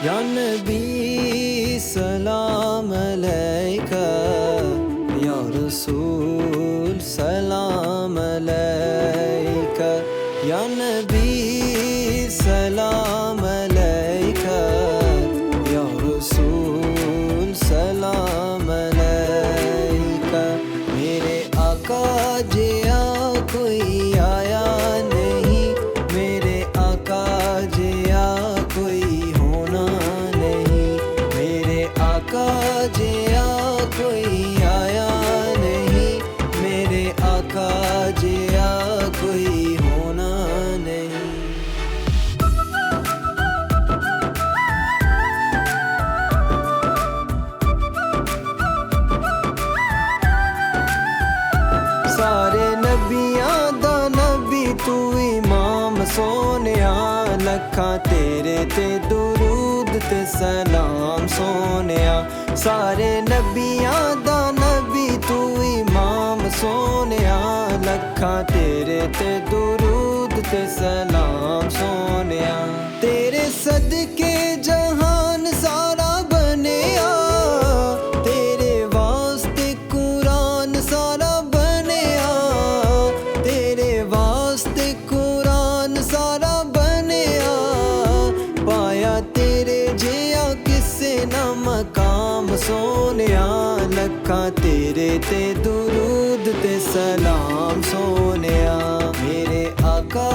Ya Nebi selam aleyke Ya Resul selam aleyke Ya Nebi selam কাজে ਸੋਨਿਆ ਲੱਖਾਂ ਤੇਰੇ ਤੇ ਦਰੂਦ ਤੇ ਸਲਾਮ ਸੋਨਿਆ ਸਾਰੇ ਨਬੀਆਂ ਦਾ ਨਬੀ, ਤੂੰ ਇਮਾਮ ਸੋਨਿਆ ਲੱਖਾਂ ਤੇਰੇ ਤੇ ਦਰੂਦ ਤੇ ਸਲਾਮ ਸੋਨਿਆ ਤੇਰੇ ਸਦਕੇ ਸੋਨਿਆ ਲੱਖਾਂ ਤੇਰੇ ਤੇ ਦਰੂਦ ਤੇ ਸਲਾਮ ਸੋਨਿਆ ਮੇਰੇ ਆਕਾ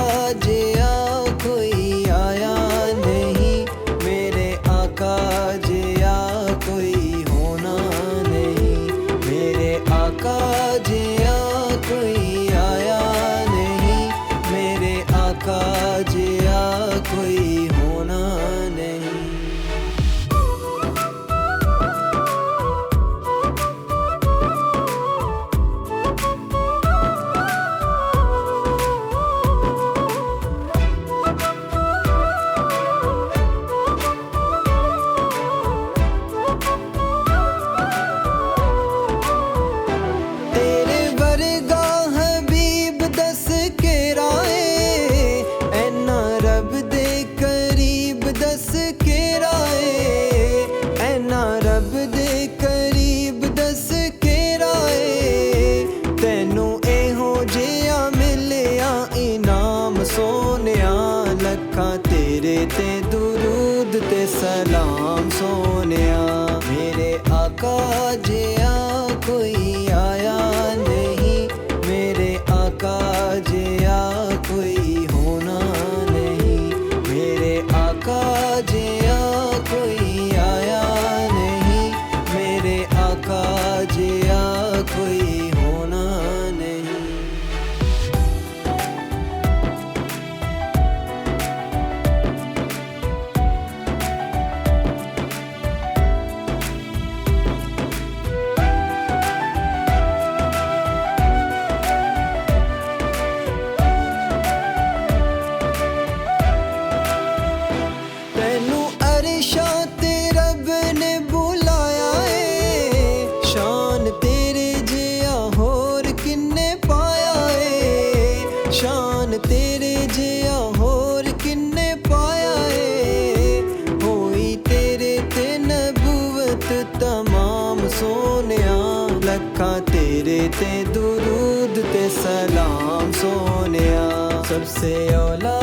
ਰੱਬ ਦੇ ਕਰੀਬ ਦੱਸ ਕੇ ਰਾਏ। ਐਨਾ ਰੱਬ ਦੇ ਕਰੀਬ ਦੱਸ ਕੇ ਰਾਏ। ਤੈਨੂੰ ਇਹੋ ਜਿਹਾ ਮਿਲਿਆ, ਇਨਾਮ ਸੋਨਿਆ ਲੱਖਾਂ ਤੇਰੇ ਤੇ, ਦਰੂਦ ਤੇ ਸਲਾਮ ਸੋਨਿਆ ਮੇਰੇ ਆਕਾ ਜਿਹਾ ਕੋਈ ਜਗਤ ਤਮਾਮ ਸੋਨਿਆ ਲੱਖਾਂ ਤੇਰੇ ਤੇ ਦਰੂਦ ਤੇ ਸਲਾਮ ਸੋਨਿਆ ਸਭ ਸੇ ਔਲਾ